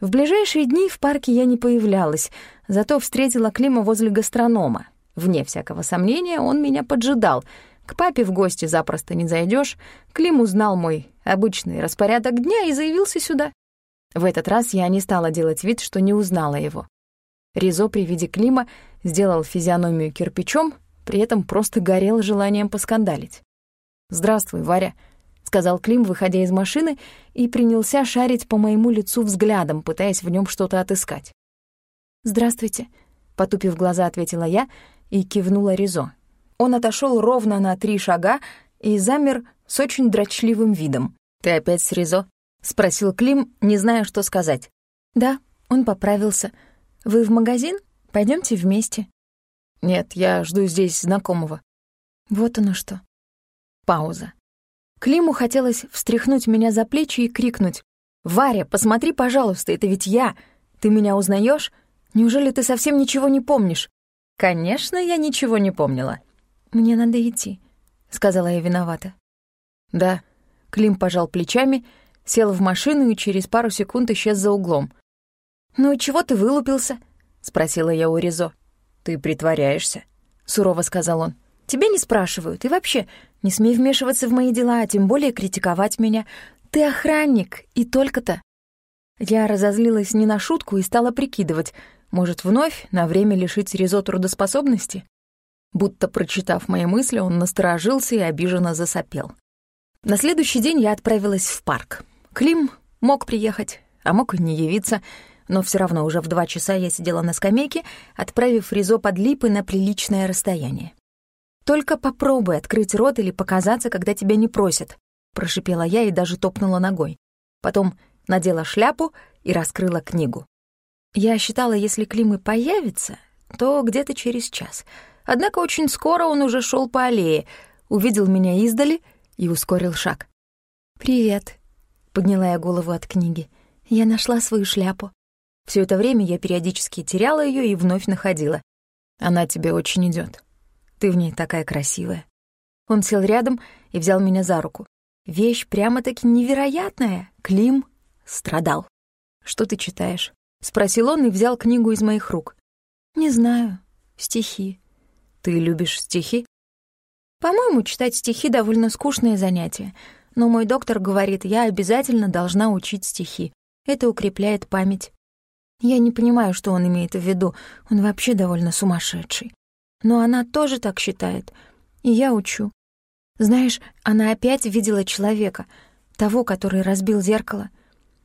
В ближайшие дни в парке я не появлялась, зато встретила Клима возле гастронома. Вне всякого сомнения, он меня поджидал. К папе в гости запросто не зайдешь. Клим узнал мой обычный распорядок дня и заявился сюда. В этот раз я не стала делать вид, что не узнала его. Ризо при виде Клима сделал физиономию кирпичом, при этом просто горел желанием поскандалить. «Здравствуй, Варя», — сказал Клим, выходя из машины, и принялся шарить по моему лицу взглядом, пытаясь в нем что-то отыскать. «Здравствуйте», — потупив глаза, ответила я и кивнула Ризо. Он отошел ровно на три шага и замер с очень дрочливым видом. «Ты опять с Ризо?» — спросил Клим, не зная, что сказать. «Да, он поправился. Вы в магазин? Пойдемте вместе». «Нет, я жду здесь знакомого». «Вот оно что». Пауза. Климу хотелось встряхнуть меня за плечи и крикнуть. «Варя, посмотри, пожалуйста, это ведь я! Ты меня узнаешь? Неужели ты совсем ничего не помнишь?» «Конечно, я ничего не помнила». «Мне надо идти», — сказала я виновата. «Да». Клим пожал плечами, сел в машину и через пару секунд исчез за углом. «Ну и чего ты вылупился?» — спросила я у Ризо. «Ты притворяешься», — сурово сказал он. «Тебя не спрашивают. И вообще, не смей вмешиваться в мои дела, а тем более критиковать меня. Ты охранник, и только-то». Я разозлилась не на шутку и стала прикидывать, может, вновь на время лишить Ризо трудоспособности? Будто прочитав мои мысли, он насторожился и обиженно засопел. На следующий день я отправилась в парк. Клим мог приехать, а мог и не явиться, но все равно уже в два часа я сидела на скамейке, отправив Ризо под липы на приличное расстояние. «Только попробуй открыть рот или показаться, когда тебя не просят», — прошипела я и даже топнула ногой. Потом надела шляпу и раскрыла книгу. Я считала, если Клим и появится, то где-то через час. Однако очень скоро он уже шел по аллее, увидел меня издали и ускорил шаг. «Привет», — подняла я голову от книги. «Я нашла свою шляпу». Все это время я периодически теряла ее и вновь находила. «Она тебе очень идет. Ты в ней такая красивая». Он сел рядом и взял меня за руку. Вещь прямо-таки невероятная. Клим страдал. «Что ты читаешь?» — спросил он и взял книгу из моих рук. «Не знаю. Стихи». «Ты любишь стихи?» «По-моему, читать стихи — довольно скучное занятие. Но мой доктор говорит, я обязательно должна учить стихи. Это укрепляет память». Я не понимаю, что он имеет в виду. Он вообще довольно сумасшедший. Но она тоже так считает. И я учу. Знаешь, она опять видела человека, того, который разбил зеркало.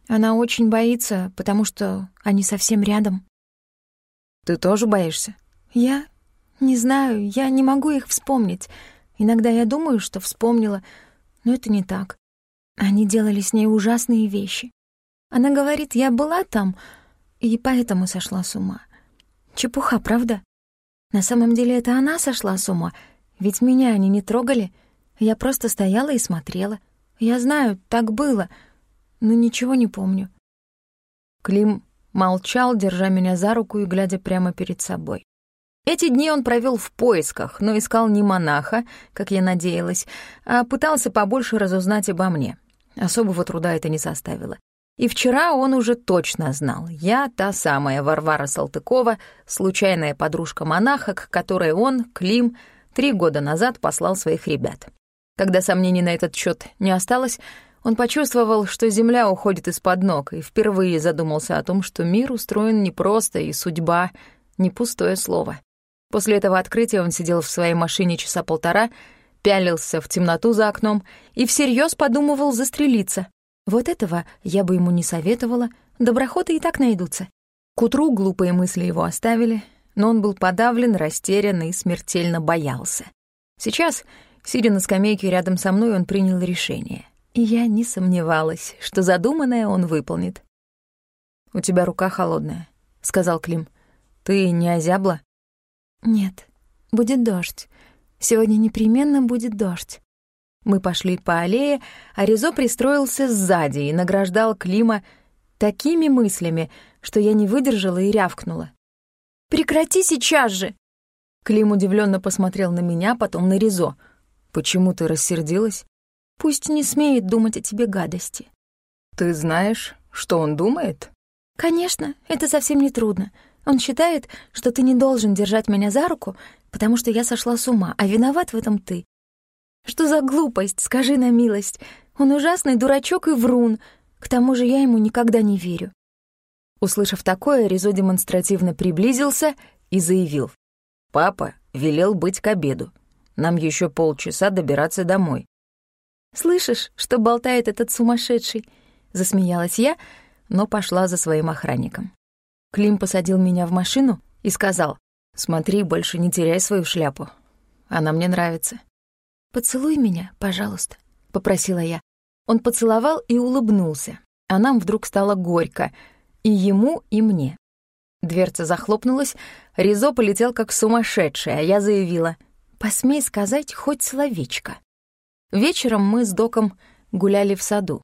Она очень боится, потому что они совсем рядом. Ты тоже боишься? Я? Не знаю, я не могу их вспомнить. Иногда я думаю, что вспомнила, но это не так. Они делали с ней ужасные вещи. Она говорит, я была там, и поэтому сошла с ума. Чепуха, правда? На самом деле это она сошла с ума, ведь меня они не трогали. Я просто стояла и смотрела. Я знаю, так было — но ничего не помню. Клим молчал, держа меня за руку и глядя прямо перед собой. Эти дни он провел в поисках, но искал не монаха, как я надеялась, а пытался побольше разузнать обо мне. Особого труда это не составило. И вчера он уже точно знал. Я та самая Варвара Салтыкова, случайная подружка монаха, к которой он, Клим, три года назад послал своих ребят. Когда сомнений на этот счет не осталось, он почувствовал, что земля уходит из-под ног, и впервые задумался о том, что мир устроен непросто, и судьба — не пустое слово. После этого открытия он сидел в своей машине часа полтора, пялился в темноту за окном и всерьез подумывал застрелиться. Вот этого я бы ему не советовала, доброходы и так найдутся. К утру глупые мысли его оставили, но он был подавлен, растерян и смертельно боялся. Сейчас, сидя на скамейке рядом со мной, он принял решение — и я не сомневалась, что задуманное он выполнит. «У тебя рука холодная», — сказал Клим. «Ты не озябла?» «Нет, будет дождь. Сегодня непременно будет дождь». Мы пошли по аллее, а Ризо пристроился сзади и награждал Клима такими мыслями, что я не выдержала и рявкнула. «Прекрати сейчас же!» Клим удивленно посмотрел на меня, потом на Ризо. «Почему ты рассердилась?» Пусть не смеет думать о тебе гадости. Ты знаешь, что он думает? «Конечно, это совсем не трудно. Он считает, что ты не должен держать меня за руку, потому что я сошла с ума, а виноват в этом ты. Что за глупость, скажи на милость. Он ужасный дурачок и врун. К тому же я ему никогда не верю». Услышав такое, Ризо демонстративно приблизился и заявил. «Папа велел быть к обеду. Нам еще полчаса добираться домой». «Слышишь, что болтает этот сумасшедший?» Засмеялась я, но пошла за своим охранником. Клим посадил меня в машину и сказал, «Смотри, больше не теряй свою шляпу. Она мне нравится». «Поцелуй меня, пожалуйста», — попросила я. Он поцеловал и улыбнулся, а нам вдруг стало горько, и ему, и мне. Дверца захлопнулась, Ризо полетел как сумасшедший, а я заявила, «Посмей сказать хоть словечко». Вечером мы с Доком гуляли в саду.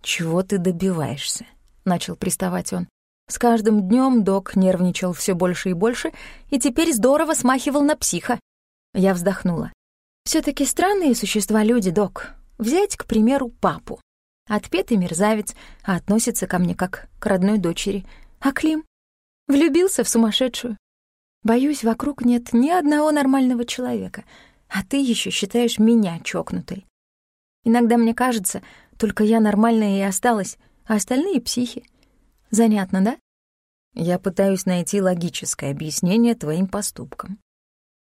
«Чего ты добиваешься?» — начал приставать он. С каждым днем Док нервничал все больше и больше, и теперь здорово смахивал на психа. Я вздохнула. Все таки странные существа люди, Док. Взять, к примеру, папу. Отпетый мерзавец, а относится ко мне как к родной дочери. А Клим? Влюбился в сумасшедшую. Боюсь, вокруг нет ни одного нормального человека, а ты еще считаешь меня чокнутой. Иногда мне кажется, только я нормальная и осталась, а остальные — психи. Занятно, да? Я пытаюсь найти логическое объяснение твоим поступкам.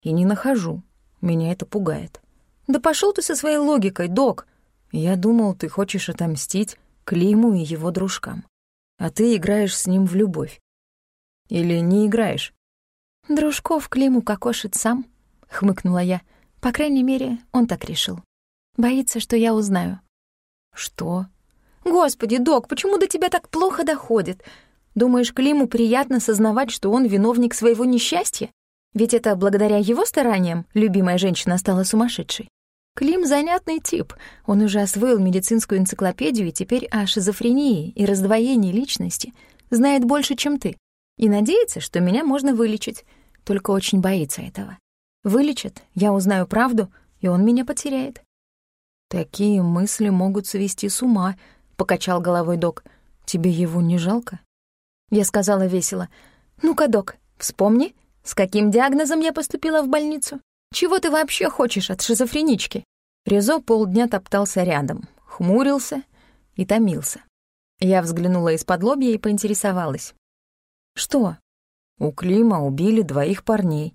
И не нахожу. Меня это пугает. Да пошел ты со своей логикой, док. Я думал, ты хочешь отомстить Климу и его дружкам. А ты играешь с ним в любовь. Или не играешь? Дружков Климу кокошит сам, хмыкнула я. По крайней мере, он так решил. Боится, что я узнаю. «Что?» «Господи, док, почему до тебя так плохо доходит? Думаешь, Климу приятно сознавать, что он виновник своего несчастья? Ведь это благодаря его стараниям любимая женщина стала сумасшедшей. Клим — занятный тип. Он уже освоил медицинскую энциклопедию и теперь о шизофрении и раздвоении личности знает больше, чем ты. И надеется, что меня можно вылечить. Только очень боится этого. Вылечат, я узнаю правду, и он меня потеряет. «Такие мысли могут свести с ума», — покачал головой док. «Тебе его не жалко?» Я сказала весело. «Ну-ка, док, вспомни, с каким диагнозом я поступила в больницу? Чего ты вообще хочешь от шизофренички?» Резо полдня топтался рядом, хмурился и томился. Я взглянула из-под лобья и поинтересовалась. «Что?» «У Клима убили двоих парней.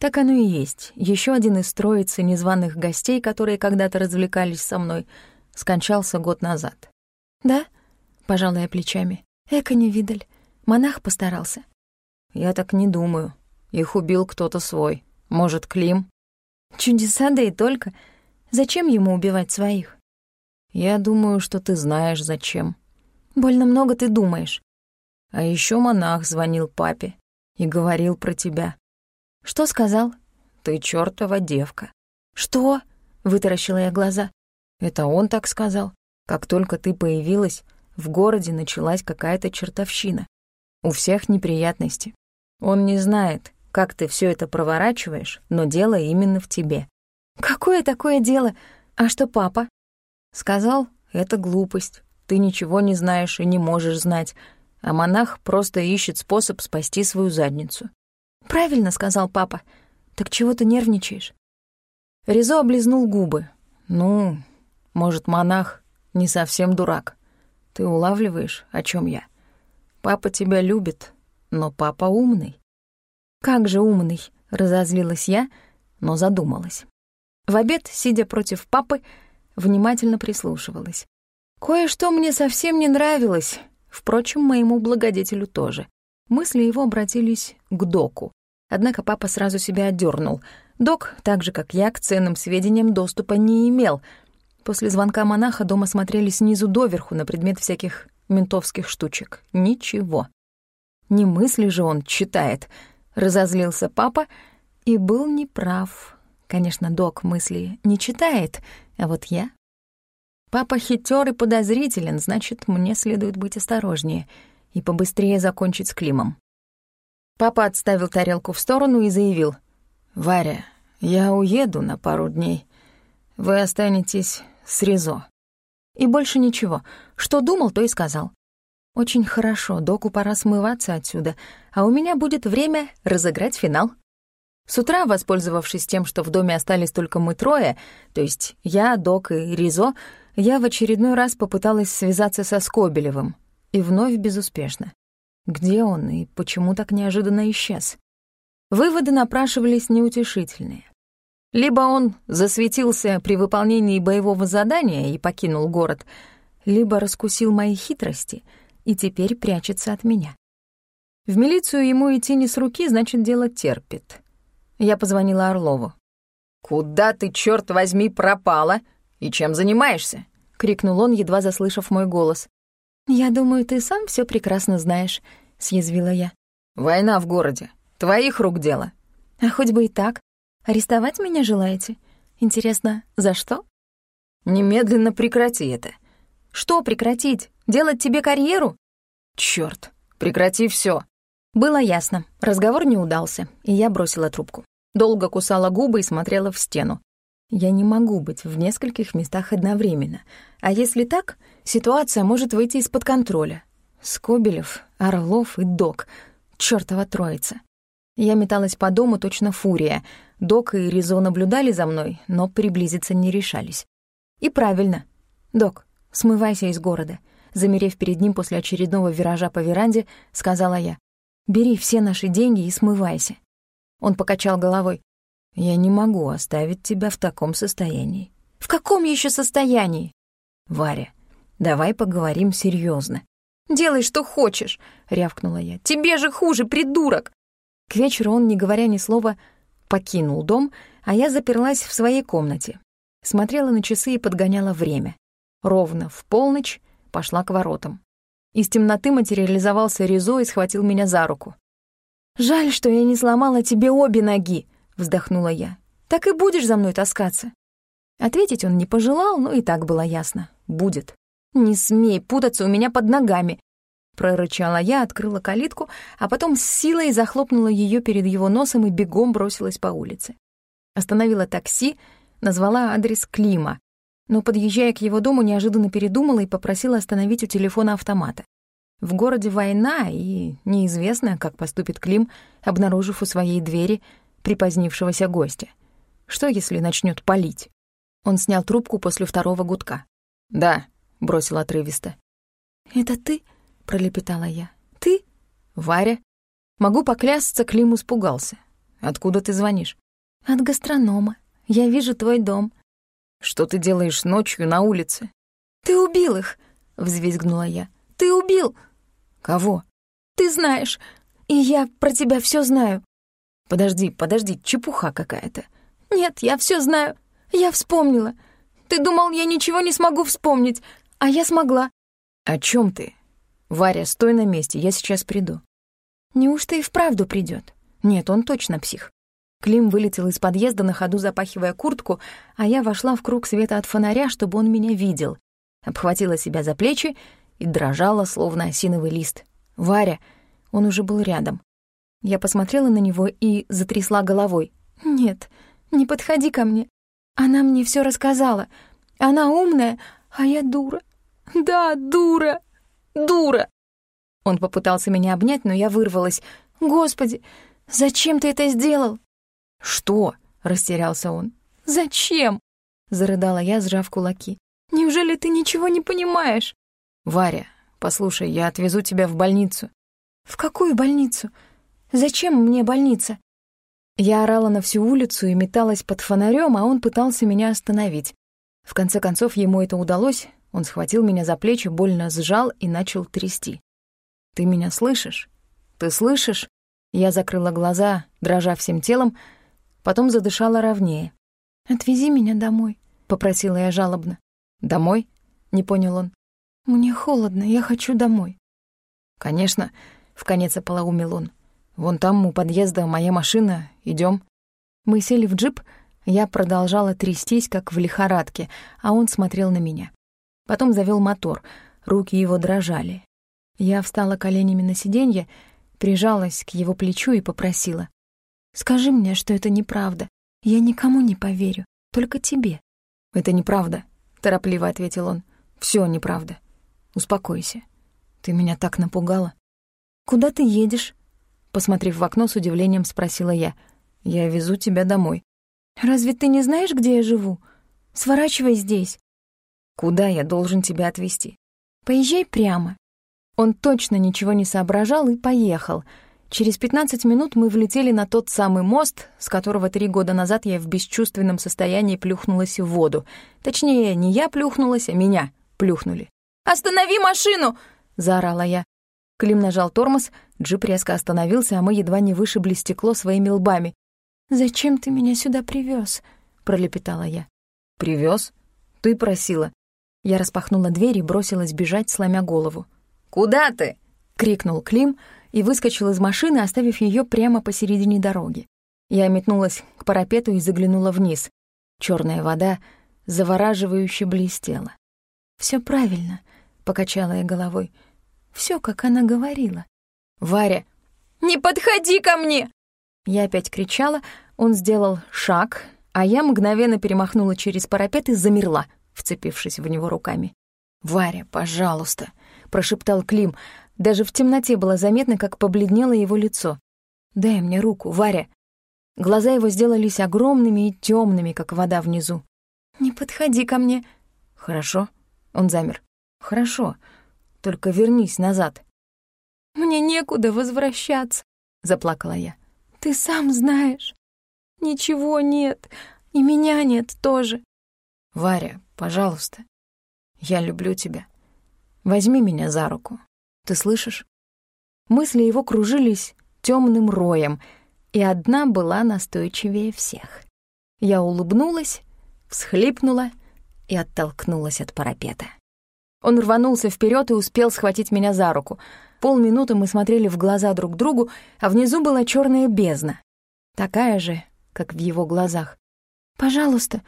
Так оно и есть. Еще один из троицы незваных гостей, которые когда-то развлекались со мной, скончался год назад. «Да?» — пожала я плечами. «Эко не видаль. Монах постарался». «Я так не думаю. Их убил кто-то свой. Может, Клим?» «Чудеса, да и только. Зачем ему убивать своих?» «Я думаю, что ты знаешь, зачем». «Больно много ты думаешь». А еще монах звонил папе и говорил про тебя. «Что сказал?» «Ты чёртова девка». «Что?» — вытаращила я глаза. «Это он так сказал. Как только ты появилась, в городе началась какая-то чертовщина. У всех неприятности. Он не знает, как ты все это проворачиваешь, но дело именно в тебе». «Какое такое дело? А что папа?» Сказал, это глупость. Ты ничего не знаешь и не можешь знать, а монах просто ищет способ спасти свою задницу. «Правильно», — сказал папа. «Так чего ты нервничаешь?» Ризо облизнул губы. «Ну, может, монах не совсем дурак. Ты улавливаешь, о чем я? Папа тебя любит, но папа умный». «Как же умный?» — разозлилась я, но задумалась. В обед, сидя против папы, внимательно прислушивалась. Кое-что мне совсем не нравилось, впрочем, моему благодетелю тоже. Мысли его обратились к доку. Однако папа сразу себя отдернул. Док, так же как я, к ценным сведениям доступа не имел. После звонка монаха дома смотрели снизу доверху на предмет всяких ментовских штучек. Ничего. Не мысли же он читает. Разозлился папа и был неправ. Конечно, док мысли не читает, а вот я... Папа хитер и подозрителен, значит, мне следует быть осторожнее и побыстрее закончить с Климом. Папа отставил тарелку в сторону и заявил. «Варя, я уеду на пару дней. Вы останетесь с Ризо». И больше ничего. Что думал, то и сказал. Очень хорошо, доку пора смываться отсюда, а у меня будет время разыграть финал. С утра, воспользовавшись тем, что в доме остались только мы трое, то есть я, Док и Ризо, я в очередной раз попыталась связаться со Скобелевым. И вновь безуспешно. Где он и почему так неожиданно исчез? Выводы напрашивались неутешительные. Либо он засветился при выполнении боевого задания и покинул город, либо раскусил мои хитрости и теперь прячется от меня. В милицию ему идти не с руки, значит, дело терпит. Я позвонила Орлову. «Куда ты, черт возьми, пропала? И чем занимаешься?» — крикнул он, едва заслышав мой голос. «Я думаю, ты сам все прекрасно знаешь», — съязвила я. «Война в городе. Твоих рук дело». «А хоть бы и так. Арестовать меня желаете? Интересно, за что?» «Немедленно прекрати это». «Что прекратить? Делать тебе карьеру?» «Чёрт, прекрати всё». Было ясно, разговор не удался, и я бросила трубку. Долго кусала губы и смотрела в стену. Я не могу быть в нескольких местах одновременно. А если так, ситуация может выйти из-под контроля. Скобелев, Орлов и Док. Чёртова троица. Я металась по дому точно фурия. Док и Ризо наблюдали за мной, но приблизиться не решались. И правильно. Док, смывайся из города. Замерев перед ним после очередного виража по веранде, сказала я. Бери все наши деньги и смывайся. Он покачал головой. «Я не могу оставить тебя в таком состоянии». «В каком еще состоянии?» «Варя, давай поговорим серьезно. «Делай, что хочешь», — рявкнула я. «Тебе же хуже, придурок!» К вечеру он, не говоря ни слова, покинул дом, а я заперлась в своей комнате. Смотрела на часы и подгоняла время. Ровно в полночь пошла к воротам. Из темноты материализовался Ризо и схватил меня за руку. «Жаль, что я не сломала тебе обе ноги», — вздохнула я. «Так и будешь за мной таскаться». Ответить он не пожелал, но и так было ясно. «Будет». «Не смей путаться у меня под ногами», — прорычала я, открыла калитку, а потом с силой захлопнула ее перед его носом и бегом бросилась по улице. Остановила такси, назвала адрес Клима, но, подъезжая к его дому, неожиданно передумала и попросила остановить у телефона автомата. В городе война, и неизвестно, как поступит Клим, обнаружив у своей двери припозднившегося гостя. Что, если начнет палить? Он снял трубку после второго гудка. «Да», — бросил отрывисто. «Это ты?» — пролепетала я. «Ты?» «Варя?» Могу поклясться, Клим испугался. «Откуда ты звонишь?» «От гастронома. Я вижу твой дом». «Что ты делаешь ночью на улице?» «Ты убил их!» — взвизгнула я. «Ты убил!» «Кого?» «Ты знаешь, и я про тебя все знаю». «Подожди, подожди, чепуха какая-то». «Нет, я все знаю. Я вспомнила. Ты думал, я ничего не смогу вспомнить, а я смогла». «О чем ты?» «Варя, стой на месте, я сейчас приду». «Неужто и вправду придет? Нет, он точно псих». Клим вылетел из подъезда на ходу, запахивая куртку, а я вошла в круг света от фонаря, чтобы он меня видел. Обхватила себя за плечи и дрожала, словно осиновый лист. «Варя!» Он уже был рядом. Я посмотрела на него и затрясла головой. «Нет, не подходи ко мне. Она мне все рассказала. Она умная, а я дура. Да, дура, дура!» Он попытался меня обнять, но я вырвалась. «Господи, зачем ты это сделал?» «Что?» — растерялся он. «Зачем?» — зарыдала я, сжав кулаки. «Неужели ты ничего не понимаешь?» «Варя, послушай, я отвезу тебя в больницу». «В какую больницу? Зачем мне больница?» Я орала на всю улицу и металась под фонарем, а он пытался меня остановить. В конце концов, ему это удалось. Он схватил меня за плечи, больно сжал и начал трясти. «Ты меня слышишь? Ты слышишь?» Я закрыла глаза, дрожа всем телом, потом задышала ровнее. «Отвези меня домой», — попросила я жалобно. «Домой?» — не понял он. «Мне холодно, я хочу домой». «Конечно», — вконец ополоумел он. «Вон там у подъезда моя машина, идем. Мы сели в джип, я продолжала трястись, как в лихорадке, а он смотрел на меня. Потом завел мотор, руки его дрожали. Я встала коленями на сиденье, прижалась к его плечу и попросила. «Скажи мне, что это неправда. Я никому не поверю, только тебе». «Это неправда», — торопливо ответил он. Все неправда. Успокойся. Ты меня так напугала. Куда ты едешь? Посмотрев в окно, с удивлением спросила я. Я везу тебя домой. Разве ты не знаешь, где я живу? Сворачивай здесь. Куда я должен тебя отвезти? Поезжай прямо. Он точно ничего не соображал и поехал. Через 15 минут мы влетели на тот самый мост, с которого три года назад я в бесчувственном состоянии плюхнулась в воду. Точнее, не я плюхнулась, а меня плюхнули. «Останови машину!» — заорала я. Клим нажал тормоз, джип резко остановился, а мы едва не вышибли стекло своими лбами. «Зачем ты меня сюда привез? пролепетала я. Привез? Ты просила. Я распахнула дверь и бросилась бежать, сломя голову. «Куда ты?» — крикнул Клим и выскочил из машины, оставив ее прямо посередине дороги. Я метнулась к парапету и заглянула вниз. Черная вода завораживающе блестела. Все правильно», — покачала я головой. Все, как она говорила. «Варя, не подходи ко мне!» Я опять кричала, он сделал шаг, а я мгновенно перемахнула через парапет и замерла, вцепившись в него руками. «Варя, пожалуйста», — прошептал Клим. Даже в темноте было заметно, как побледнело его лицо. «Дай мне руку, Варя». Глаза его сделались огромными и темными, как вода внизу. «Не подходи ко мне». «Хорошо». Он замер. «Хорошо. Только вернись назад». «Мне некуда возвращаться», — заплакала я. «Ты сам знаешь. Ничего нет, и меня нет тоже». «Варя, пожалуйста, я люблю тебя. Возьми меня за руку. Ты слышишь?» Мысли его кружились темным роем, и одна была настойчивее всех. Я улыбнулась, всхлипнула и оттолкнулась от парапета. Он рванулся вперед и успел схватить меня за руку. Полминуты мы смотрели в глаза друг другу, а внизу была черная бездна. Такая же, как в его глазах. «Пожалуйста,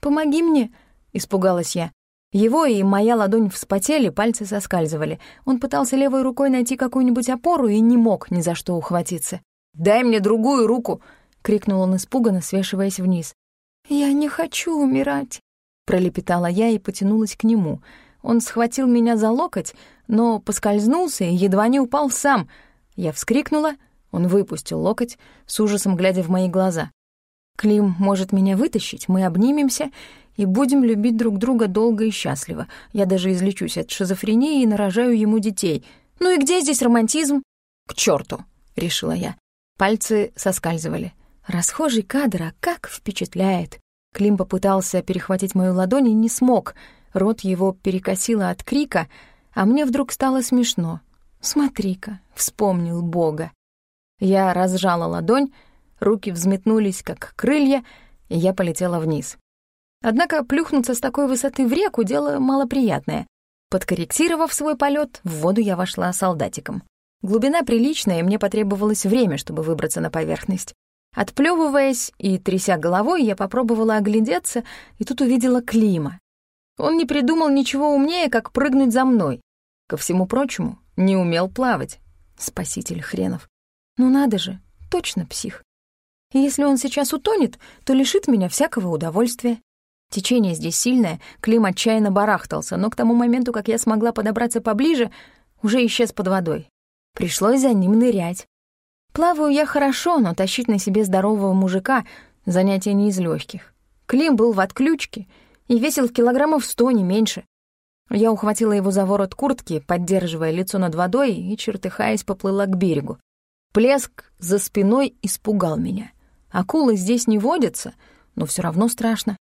помоги мне», — испугалась я. Его и моя ладонь вспотели, пальцы соскальзывали. Он пытался левой рукой найти какую-нибудь опору и не мог ни за что ухватиться. «Дай мне другую руку!» — крикнул он испуганно, свешиваясь вниз. «Я не хочу умирать», — пролепетала я и потянулась к нему — он схватил меня за локоть, но поскользнулся и едва не упал сам. Я вскрикнула, он выпустил локоть, с ужасом глядя в мои глаза. «Клим может меня вытащить, мы обнимемся и будем любить друг друга долго и счастливо. Я даже излечусь от шизофрении и нарожаю ему детей. Ну и где здесь романтизм?» «К черту, решила я. Пальцы соскальзывали. Расхожий кадр, а как впечатляет. Клим попытался перехватить мою ладонь и не смог — Рот его перекосило от крика, а мне вдруг стало смешно. «Смотри-ка», — вспомнил Бога. Я разжала ладонь, руки взметнулись, как крылья, и я полетела вниз. Однако плюхнуться с такой высоты в реку — дело малоприятное. Подкорректировав свой полет, в воду я вошла солдатиком. Глубина приличная, и мне потребовалось время, чтобы выбраться на поверхность. Отплёвываясь и тряся головой, я попробовала оглядеться, и тут увидела Клима. Он не придумал ничего умнее, как прыгнуть за мной. Ко всему прочему, не умел плавать. Спаситель хренов. Ну надо же, точно псих. И если он сейчас утонет, то лишит меня всякого удовольствия. Течение здесь сильное, Клим отчаянно барахтался, но к тому моменту, как я смогла подобраться поближе, уже исчез под водой. Пришлось за ним нырять. Плаваю я хорошо, но тащить на себе здорового мужика — занятие не из легких. Клим был в отключке — и весил килограммов сто, не меньше. Я ухватила его за ворот куртки, поддерживая лицо над водой, и, чертыхаясь, поплыла к берегу. Плеск за спиной испугал меня. Акулы здесь не водятся, но все равно страшно.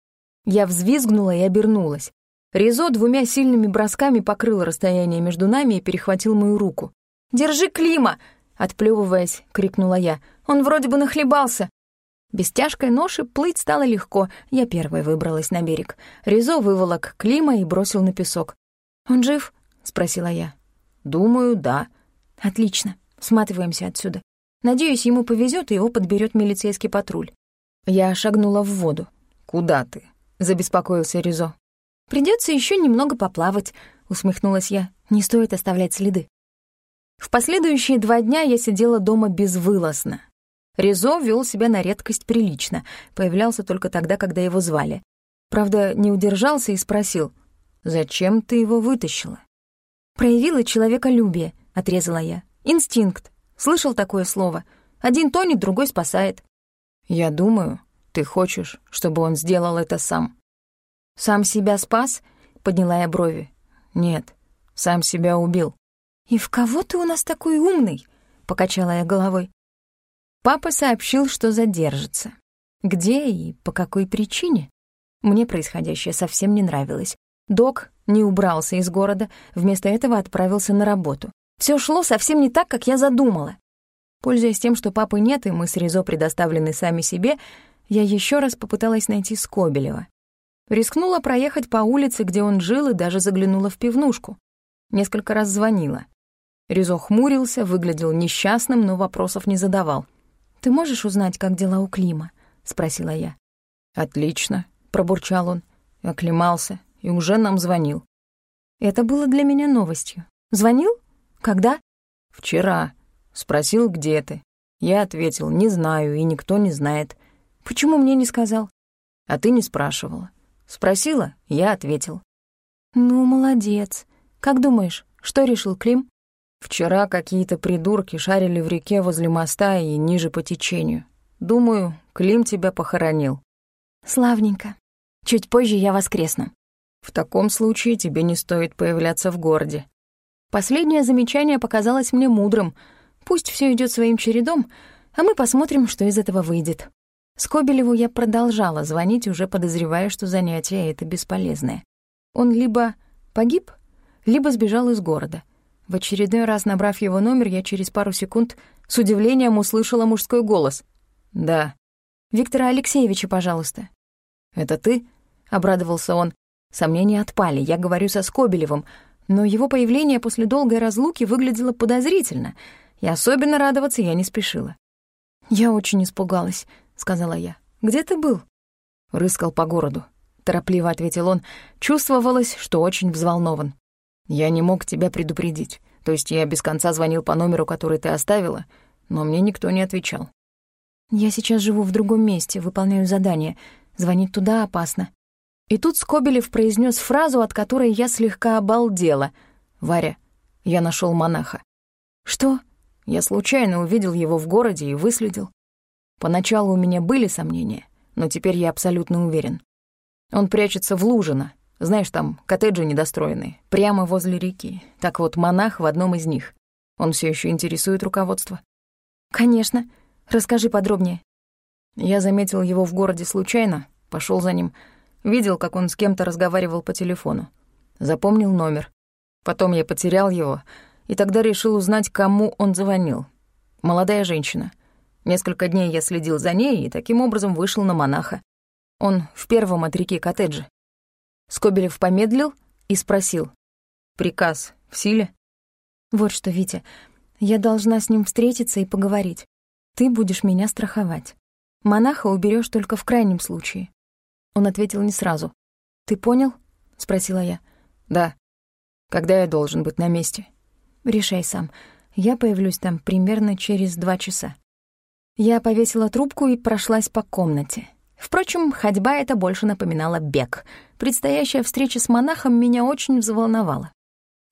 Я взвизгнула и обернулась. Резо двумя сильными бросками покрыл расстояние между нами и перехватил мою руку. «Держи Клима!» — отплевываясь, крикнула я. «Он вроде бы нахлебался!» Без тяжкой ноши плыть стало легко. Я первой выбралась на берег. Резо выволок Клима и бросил на песок. «Он жив?» — спросила я. «Думаю, да». «Отлично. Сматываемся отсюда. Надеюсь, ему повезет, и его подберет милицейский патруль». Я шагнула в воду. «Куда ты?» — забеспокоился Резо. Придется еще немного поплавать», — усмехнулась я. «Не стоит оставлять следы». В последующие два дня я сидела дома безвылазно. Резо вел себя на редкость прилично, появлялся только тогда, когда его звали. Правда, не удержался и спросил, «Зачем ты его вытащила?» «Проявила человеколюбие», — отрезала я. «Инстинкт. Слышал такое слово? Один тонет, другой спасает». «Я думаю, ты хочешь, чтобы он сделал это сам». «Сам себя спас?» — подняла я брови. «Нет, сам себя убил». «И в кого ты у нас такой умный?» — покачала я головой. Папа сообщил, что задержится. Где и по какой причине? Мне происходящее совсем не нравилось. Док не убрался из города, вместо этого отправился на работу. Все шло совсем не так, как я задумала. Пользуясь тем, что папы нет, и мы с Ризо предоставлены сами себе, я еще раз попыталась найти Скобелева. Рискнула проехать по улице, где он жил, и даже заглянула в пивнушку. Несколько раз звонила. Ризо хмурился, выглядел несчастным, но вопросов не задавал. «Ты можешь узнать, как дела у Клима?» — спросила я. «Отлично», — пробурчал он. Оклемался и уже нам звонил. Это было для меня новостью. Звонил? Когда? Вчера. Спросил, где ты. Я ответил, не знаю, и никто не знает. Почему мне не сказал? А ты не спрашивала. Спросила, я ответил. Ну, молодец. Как думаешь, что решил Клим? Вчера какие-то придурки шарили в реке возле моста и ниже по течению. Думаю, Клим тебя похоронил. Славненько. Чуть позже я воскресну. В таком случае тебе не стоит появляться в городе. Последнее замечание показалось мне мудрым. Пусть все идет своим чередом, а мы посмотрим, что из этого выйдет. Скобелеву я продолжала звонить, уже подозревая, что занятие это бесполезное. Он либо погиб, либо сбежал из города. В очередной раз, набрав его номер, я через пару секунд с удивлением услышала мужской голос. «Да». «Виктора Алексеевича, пожалуйста». «Это ты?» — обрадовался он. Сомнения отпали, я говорю со Скобелевым, но его появление после долгой разлуки выглядело подозрительно, и особенно радоваться я не спешила. «Я очень испугалась», — сказала я. «Где ты был?» «Рыскал по городу», — торопливо ответил он. Чувствовалось, что очень взволнован. «Я не мог тебя предупредить. То есть я без конца звонил по номеру, который ты оставила, но мне никто не отвечал». «Я сейчас живу в другом месте, выполняю задание. Звонить туда опасно. И тут Скобелев произнес фразу, от которой я слегка обалдела. «Варя, я нашел монаха». «Что?» Я случайно увидел его в городе и выследил. Поначалу у меня были сомнения, но теперь я абсолютно уверен. Он прячется в Лужино. Знаешь, там коттеджи недостроенные, прямо возле реки. Так вот, монах в одном из них. Он все еще интересует руководство. «Конечно. Расскажи подробнее». Я заметил его в городе случайно, пошел за ним — Видел, как он с кем-то разговаривал по телефону. Запомнил номер. Потом я потерял его, и тогда решил узнать, кому он звонил. Молодая женщина. Несколько дней я следил за ней и таким образом вышел на монаха. Он в первом от реки коттедже. Скобелев помедлил и спросил. «Приказ в силе?» «Вот что, Витя, я должна с ним встретиться и поговорить. Ты будешь меня страховать. Монаха уберешь только в крайнем случае. Он ответил не сразу. «Ты понял?» — спросила я. «Да. Когда я должен быть на месте?» «Решай сам. Я появлюсь там примерно через два часа». Я повесила трубку и прошлась по комнате. Впрочем, ходьба эта больше напоминала бег. Предстоящая встреча с монахом меня очень взволновала.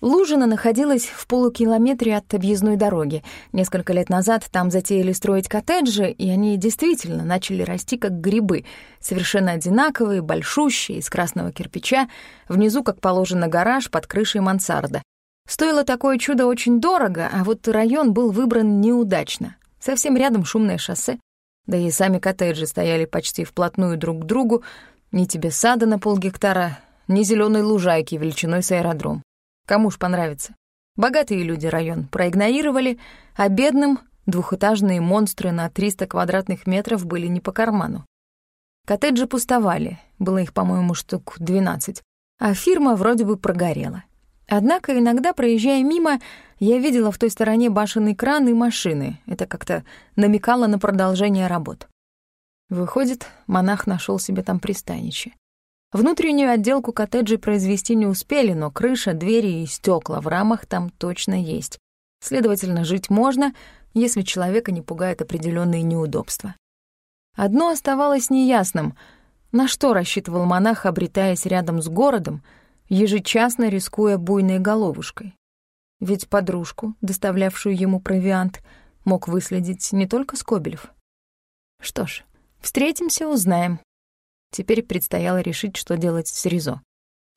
Лужина находилась в полукилометре от объездной дороги. Несколько лет назад там затеяли строить коттеджи, и они действительно начали расти как грибы, совершенно одинаковые, большущие, из красного кирпича, внизу, как положено, гараж под крышей мансарда. Стоило такое чудо очень дорого, а вот район был выбран неудачно. Совсем рядом шумное шоссе, да и сами коттеджи стояли почти вплотную друг к другу, ни тебе сада на полгектара, ни зеленой лужайки величиной с аэродром. Кому ж понравится? Богатые люди район проигнорировали, а бедным двухэтажные монстры на 300 квадратных метров были не по карману. Коттеджи пустовали, было их, по-моему, штук 12, а фирма вроде бы прогорела. Однако иногда, проезжая мимо, я видела в той стороне башенный кран и машины. Это как-то намекало на продолжение работ. Выходит, монах нашел себе там пристанище. Внутреннюю отделку коттеджей произвести не успели, но крыша, двери и стекла в рамах там точно есть. Следовательно, жить можно, если человека не пугает определенные неудобства. Одно оставалось неясным. На что рассчитывал монах, обретаясь рядом с городом, ежечасно рискуя буйной головушкой? Ведь подружку, доставлявшую ему провиант, мог выследить не только Скобелев. Что ж, встретимся, узнаем. Теперь предстояло решить, что делать с Ризо.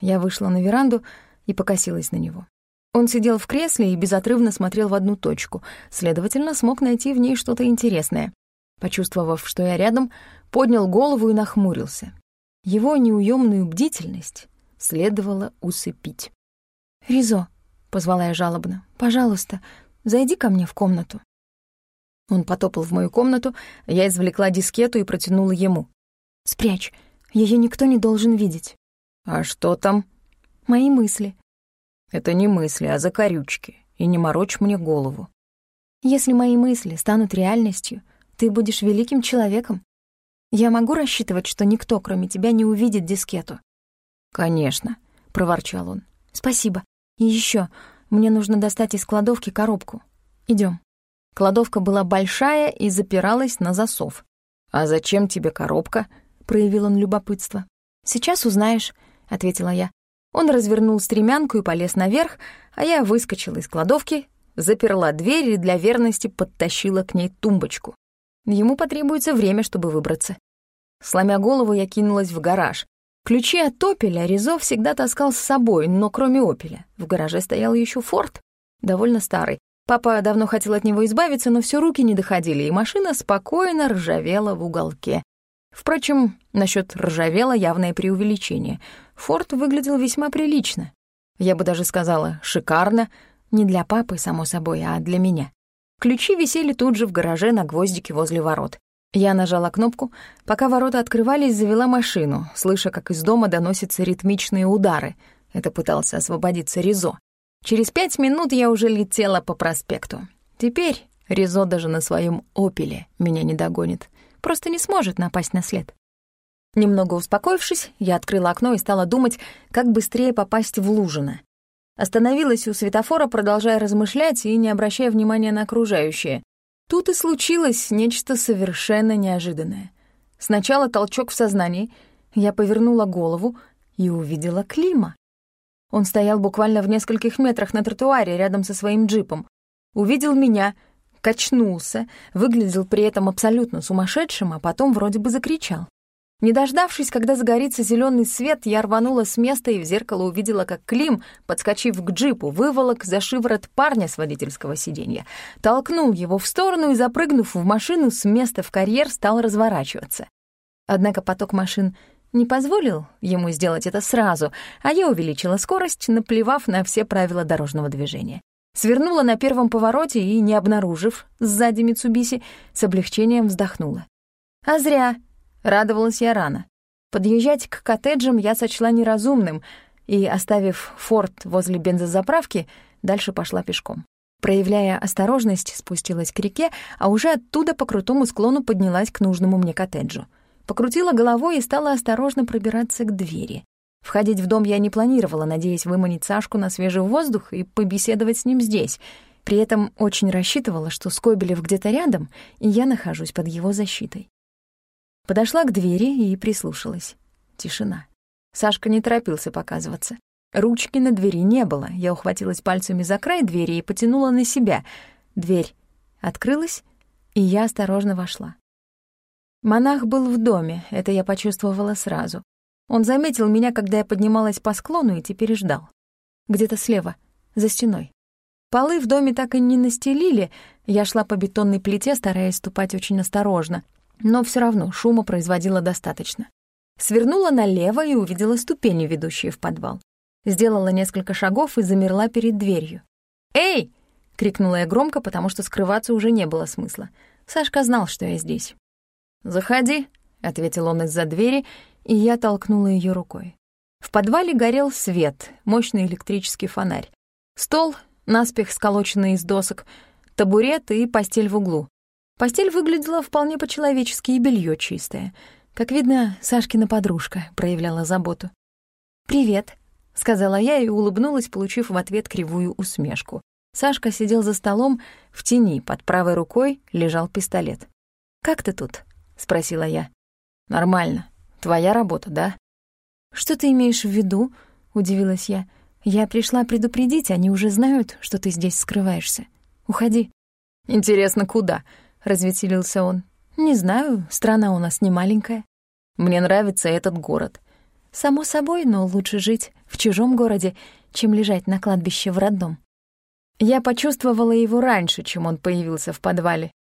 Я вышла на веранду и покосилась на него. Он сидел в кресле и безотрывно смотрел в одну точку, следовательно, смог найти в ней что-то интересное. Почувствовав, что я рядом, поднял голову и нахмурился. Его неуемную бдительность следовало усыпить. «Ризо», — позвала я жалобно, — «пожалуйста, зайди ко мне в комнату». Он потопал в мою комнату, я извлекла дискету и протянула ему. «Спрячь, ее никто не должен видеть». «А что там?» «Мои мысли». «Это не мысли, а закорючки, и не морочь мне голову». «Если мои мысли станут реальностью, ты будешь великим человеком. Я могу рассчитывать, что никто, кроме тебя, не увидит дискету?» «Конечно», — проворчал он. «Спасибо. И еще, мне нужно достать из кладовки коробку. Идем. Кладовка была большая и запиралась на засов. «А зачем тебе коробка?» — проявил он любопытство. «Сейчас узнаешь», — ответила я. Он развернул стремянку и полез наверх, а я выскочила из кладовки, заперла дверь и для верности подтащила к ней тумбочку. Ему потребуется время, чтобы выбраться. Сломя голову, я кинулась в гараж. Ключи от «Опеля» Ризо всегда таскал с собой, но кроме «Опеля». В гараже стоял еще «Форд», довольно старый. Папа давно хотел от него избавиться, но все руки не доходили, и машина спокойно ржавела в уголке. Впрочем, насчет ржавела явное преувеличение. «Форд» выглядел весьма прилично. Я бы даже сказала, шикарно. Не для папы, само собой, а для меня. Ключи висели тут же в гараже на гвоздике возле ворот. Я нажала кнопку. Пока ворота открывались, завела машину, слыша, как из дома доносятся ритмичные удары. Это пытался освободиться Ризо. Через пять минут я уже летела по проспекту. Теперь Ризо даже на своем «Опеле» меня не догонит. Просто не сможет напасть на след. Немного успокоившись, я открыла окно и стала думать, как быстрее попасть в Лужино. Остановилась у светофора, продолжая размышлять и не обращая внимания на окружающее. Тут и случилось нечто совершенно неожиданное. Сначала толчок в сознании, я повернула голову и увидела Клима. Он стоял буквально в нескольких метрах на тротуаре рядом со своим джипом. Увидел меня, качнулся, выглядел при этом абсолютно сумасшедшим, а потом вроде бы закричал. Не дождавшись, когда загорится зеленый свет, я рванула с места и в зеркало увидела, как Клим, подскочив к джипу, выволок за шиворот парня с водительского сиденья, толкнул его в сторону и, запрыгнув в машину, с места в карьер стал разворачиваться. Однако поток машин не позволил ему сделать это сразу, а я увеличила скорость, наплевав на все правила дорожного движения. Свернула на первом повороте и, не обнаружив сзади Митсубиси, с облегчением вздохнула. А зря. Радовалась я рано. Подъезжать к коттеджам я сочла неразумным и, оставив форт возле бензозаправки, дальше пошла пешком. Проявляя осторожность, спустилась к реке, а уже оттуда по крутому склону поднялась к нужному мне коттеджу. Покрутила головой и стала осторожно пробираться к двери. Входить в дом я не планировала, надеясь выманить Сашку на свежий воздух и побеседовать с ним здесь. При этом очень рассчитывала, что Скобелев где-то рядом, и я нахожусь под его защитой. Подошла к двери и прислушалась. Тишина. Сашка не торопился показываться. Ручки на двери не было. Я ухватилась пальцами за край двери и потянула на себя. Дверь открылась, и я осторожно вошла. Монах был в доме, это я почувствовала сразу. Он заметил меня, когда я поднималась по склону, и теперь ждал. Где-то слева, за стеной. Полы в доме так и не настелили, я шла по бетонной плите, стараясь ступать очень осторожно, но все равно шума производила достаточно. Свернула налево и увидела ступени, ведущие в подвал. Сделала несколько шагов и замерла перед дверью. «Эй!» — крикнула я громко, потому что скрываться уже не было смысла. Сашка знал, что я здесь. «Заходи», — ответил он из-за двери, и я толкнула ее рукой. В подвале горел свет, мощный электрический фонарь. Стол, наспех сколоченный из досок, табурет и постель в углу. Постель выглядела вполне по-человечески и белье чистое. Как видно, Сашкина подружка проявляла заботу. «Привет», — сказала я и улыбнулась, получив в ответ кривую усмешку. Сашка сидел за столом, в тени, под правой рукой лежал пистолет. «Как ты тут?» — спросила я. «Нормально. Твоя работа, да?» «Что ты имеешь в виду?» — удивилась я. Я пришла предупредить, они уже знают, что ты здесь скрываешься. Уходи». «Интересно, куда?» — развеселился он. «Не знаю, страна у нас не маленькая». «Мне нравится этот город». «Само собой, но лучше жить в чужом городе, чем лежать на кладбище в родном». Я почувствовала его раньше, чем он появился в подвале.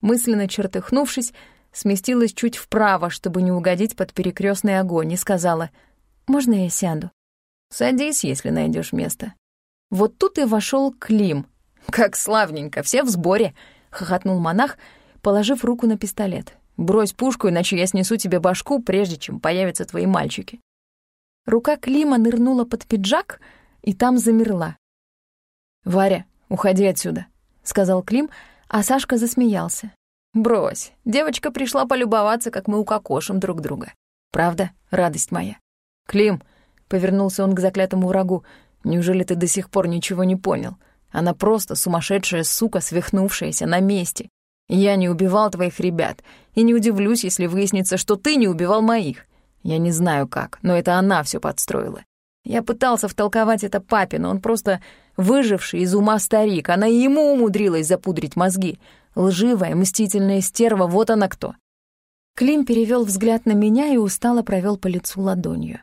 Мысленно чертыхнувшись, сместилась чуть вправо, чтобы не угодить под перекрестный огонь, и сказала, «Можно я сяду?» «Садись, если найдешь место». Вот тут и вошел Клим. «Как славненько, все в сборе», — хохотнул монах, положив руку на пистолет. «Брось пушку, иначе я снесу тебе башку, прежде чем появятся твои мальчики». Рука Клима нырнула под пиджак и там замерла. «Варя, уходи отсюда», — сказал Клим, а Сашка засмеялся. Брось, девочка пришла полюбоваться, как мы укокошим друг друга. Правда, радость моя? Клим, повернулся он к заклятому врагу, неужели ты до сих пор ничего не понял? Она просто сумасшедшая сука, свихнувшаяся на месте. Я не убивал твоих ребят, и не удивлюсь, если выяснится, что ты не убивал моих. Я не знаю как, но это она все подстроила. Я пытался втолковать это папе, но он просто выживший из ума старик. Она ему умудрилась запудрить мозги. Лживая, мстительная стерва, вот она кто. Клим перевел взгляд на меня и устало провел по лицу ладонью.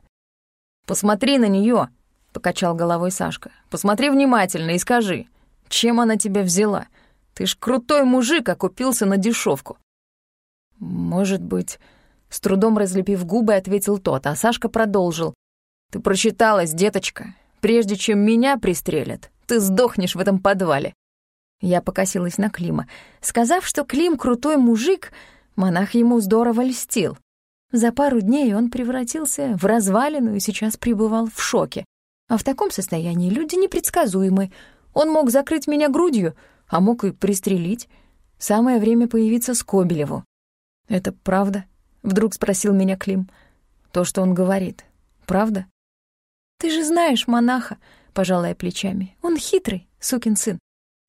«Посмотри на нее, покачал головой Сашка. «Посмотри внимательно и скажи, чем она тебя взяла? Ты ж крутой мужик, а купился на дешевку. «Может быть...» С трудом разлепив губы, ответил тот, а Сашка продолжил. «Ты прочиталась, деточка. Прежде чем меня пристрелят, ты сдохнешь в этом подвале. Я покосилась на Клима. Сказав, что Клим крутой мужик, монах ему здорово льстил. За пару дней он превратился в развалину и сейчас пребывал в шоке. А в таком состоянии люди непредсказуемы. Он мог закрыть меня грудью, а мог и пристрелить. Самое время появиться Скобелеву. «Это правда?» — вдруг спросил меня Клим. «То, что он говорит, правда?» «Ты же знаешь монаха», — пожалая плечами. «Он хитрый, сукин сын.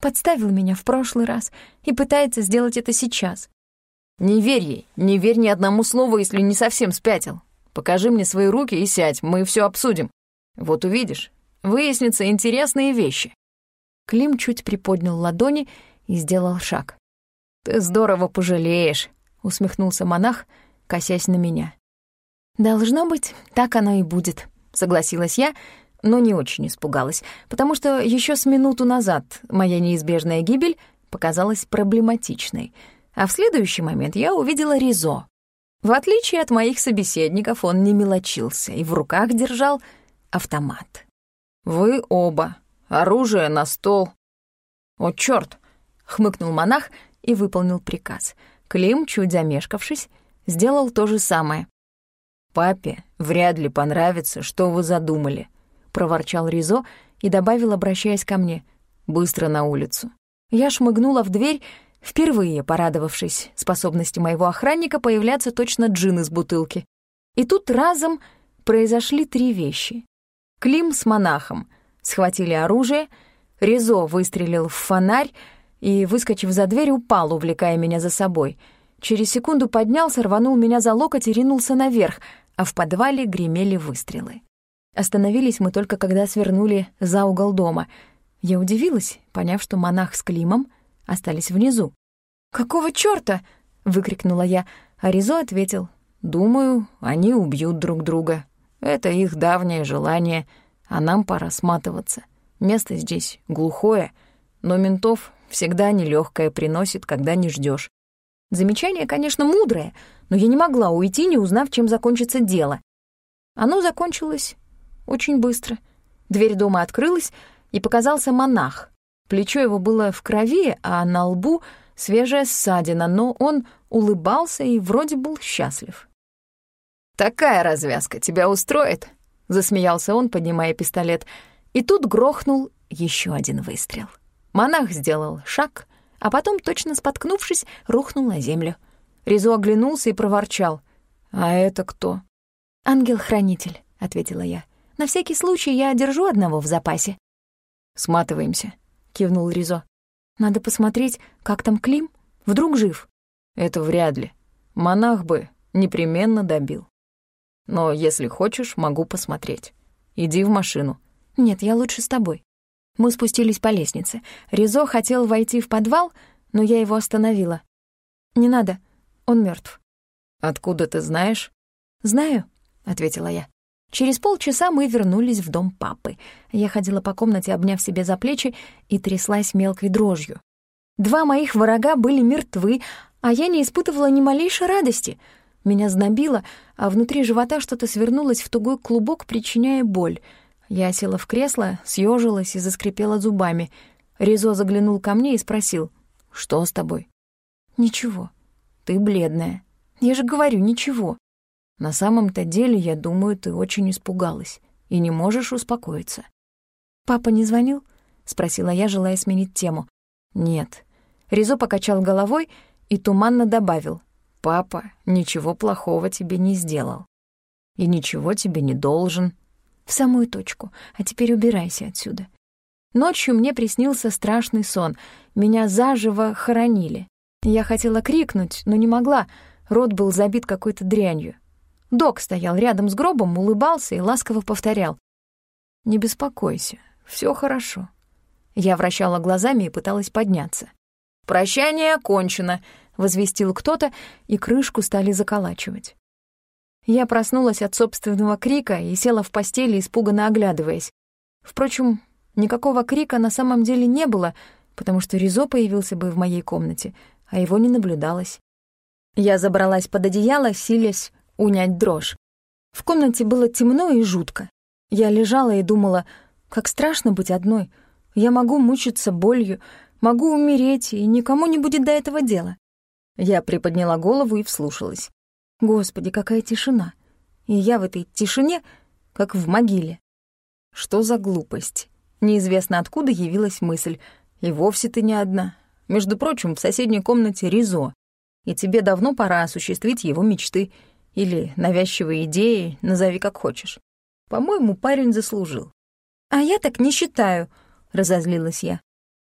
Подставил меня в прошлый раз и пытается сделать это сейчас. Не верь ей, не верь ни одному слову, если не совсем спятил. Покажи мне свои руки и сядь, мы все обсудим. Вот увидишь, выяснятся интересные вещи. Клим чуть приподнял ладони и сделал шаг. «Ты здорово пожалеешь», — усмехнулся монах, косясь на меня. «Должно быть, так оно и будет», — согласилась я, но не очень испугалась, потому что еще с минуту назад моя неизбежная гибель показалась проблематичной, а в следующий момент я увидела Ризо. В отличие от моих собеседников, он не мелочился и в руках держал автомат. «Вы оба. Оружие на стол». «О, чёрт!» — хмыкнул монах и выполнил приказ. Клим, чуть замешкавшись, сделал то же самое. «Папе вряд ли понравится, что вы задумали», проворчал Ризо и добавил, обращаясь ко мне, «Быстро на улицу». Я шмыгнула в дверь, впервые порадовавшись способности моего охранника появляться точно джин из бутылки. И тут разом произошли три вещи. Клим с монахом схватили оружие, Ризо выстрелил в фонарь и, выскочив за дверь, упал, увлекая меня за собой. Через секунду поднялся, рванул меня за локоть и ринулся наверх, а в подвале гремели выстрелы. Остановились мы только когда свернули за угол дома. Я удивилась, поняв, что монах с Климом остались внизу. «Какого чёрта?» — выкрикнула я, а Ризо ответил. «Думаю, они убьют друг друга. Это их давнее желание, а нам пора сматываться. Место здесь глухое, но ментов всегда нелёгкое приносит, когда не ждёшь. Замечание, конечно, мудрое, но я не могла уйти, не узнав, чем закончится дело. Оно закончилось очень быстро. Дверь дома открылась, и показался монах. Плечо его было в крови, а на лбу свежая ссадина, но он улыбался и вроде был счастлив. «Такая развязка тебя устроит?» — засмеялся он, поднимая пистолет. И тут грохнул еще один выстрел. Монах сделал шаг, а потом, точно споткнувшись, рухнул на землю. Ризо оглянулся и проворчал. «А это кто?» «Ангел-хранитель», — ответила я. На всякий случай я держу одного в запасе». «Сматываемся», — кивнул Ризо. «Надо посмотреть, как там Клим. Вдруг жив?» «Это вряд ли. Монах бы непременно добил. Но если хочешь, могу посмотреть. Иди в машину. «Нет, я лучше с тобой». Мы спустились по лестнице. Ризо хотел войти в подвал, но я его остановила. «Не надо, он мертв. «Откуда ты знаешь?» «Знаю», — ответила я. Через полчаса мы вернулись в дом папы. Я ходила по комнате, обняв себе за плечи, и тряслась мелкой дрожью. Два моих врага были мертвы, а я не испытывала ни малейшей радости. Меня знобило, а внутри живота что-то свернулось в тугой клубок, причиняя боль. Я села в кресло, съежилась и заскрипела зубами. Резо заглянул ко мне и спросил, «Что с тобой?» «Ничего. Ты бледная. Я же говорю, ничего. На самом-то деле, я думаю, ты очень испугалась и не можешь успокоиться». «Папа не звонил?» — спросила я, желая сменить тему. «Нет». Ризо покачал головой и туманно добавил. «Папа ничего плохого тебе не сделал. И ничего тебе не должен». «В самую точку. А теперь убирайся отсюда». Ночью мне приснился страшный сон. Меня заживо хоронили. Я хотела крикнуть, но не могла. Рот был забит какой-то дрянью. Док стоял рядом с гробом, улыбался и ласково повторял. «Не беспокойся, все хорошо. Я вращала глазами и пыталась подняться. «Прощание окончено», — возвестил кто-то, и крышку стали заколачивать. Я проснулась от собственного крика и села в постели, испуганно оглядываясь. Впрочем, никакого крика на самом деле не было, потому что Ризо появился бы в моей комнате, а его не наблюдалось. Я забралась под одеяло, силясь унять дрожь. В комнате было темно и жутко. Я лежала и думала, как страшно быть одной — я могу мучиться болью, могу умереть, и никому не будет до этого дела. Я приподняла голову и вслушалась. Господи, какая тишина. И я в этой тишине, как в могиле. Что за глупость? Неизвестно откуда явилась мысль. И вовсе ты не одна. Между прочим, в соседней комнате Ризо. И тебе давно пора осуществить его мечты. Или навязчивые идеи, назови как хочешь. По-моему, парень заслужил. А я так не считаю, разозлилась я.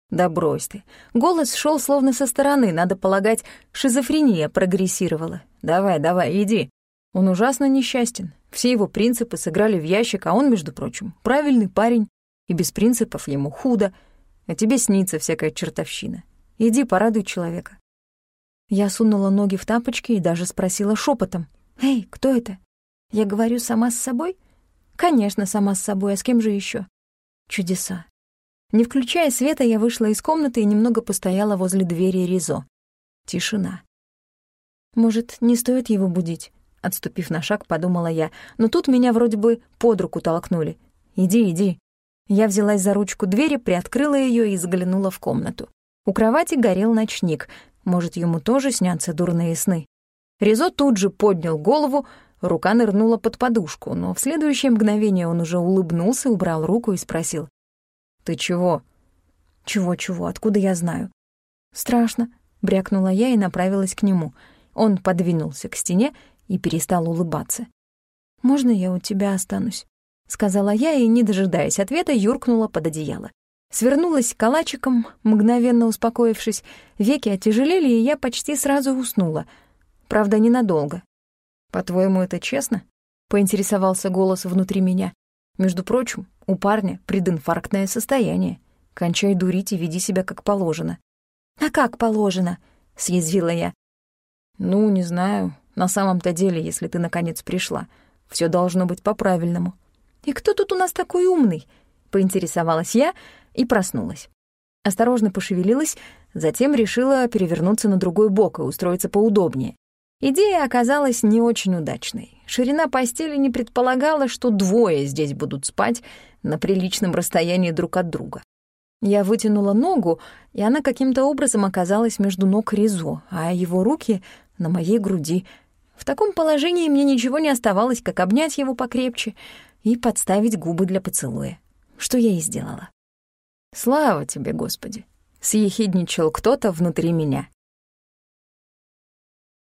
Да брось ты. Голос шел словно со стороны, надо полагать, шизофрения прогрессировала. Давай, давай, иди. Он ужасно несчастен. Все его принципы сыграли в ящик, а он, между прочим, правильный парень. И без принципов ему худо. А тебе снится всякая чертовщина. Иди, порадуй человека. Я сунула ноги в тапочки и даже спросила шепотом: «Эй, кто это?» Я говорю сама с собой? Конечно, сама с собой, а с кем же еще? Чудеса. Не включая света, я вышла из комнаты и немного постояла возле двери Ризо. Тишина. «Может, не стоит его будить?» Отступив на шаг, подумала я. Но тут меня вроде бы под руку толкнули. «Иди, иди». Я взялась за ручку двери, приоткрыла ее и заглянула в комнату. У кровати горел ночник. Может, ему тоже снятся дурные сны? Ризо тут же поднял голову, рука нырнула под подушку, но в следующее мгновение он уже улыбнулся, убрал руку и спросил. «Ты чего?» «Чего-чего? Откуда я знаю?» «Страшно», — брякнула я и направилась к нему. Он подвинулся к стене и перестал улыбаться. «Можно я у тебя останусь?» — сказала я и, не дожидаясь ответа, юркнула под одеяло. Свернулась калачиком, мгновенно успокоившись. Веки отяжелели, и я почти сразу уснула. Правда, ненадолго. «По-твоему, это честно?» — поинтересовался голос внутри меня. Между прочим, у парня прединфарктное состояние. Кончай дурить и веди себя как положено. «А как положено?» — съязвила я. «Ну, не знаю. На самом-то деле, если ты наконец пришла, все должно быть по-правильному». «И кто тут у нас такой умный?» — поинтересовалась я и проснулась. Осторожно пошевелилась, затем решила перевернуться на другой бок и устроиться поудобнее. Идея оказалась не очень удачной. Ширина постели не предполагала, что двое здесь будут спать на приличном расстоянии друг от друга. Я вытянула ногу, и она каким-то образом оказалась между ног Ризо, а его руки — на моей груди. В таком положении мне ничего не оставалось, как обнять его покрепче и подставить губы для поцелуя, что я и сделала. «Слава тебе, Господи!» — съехидничал кто-то внутри меня.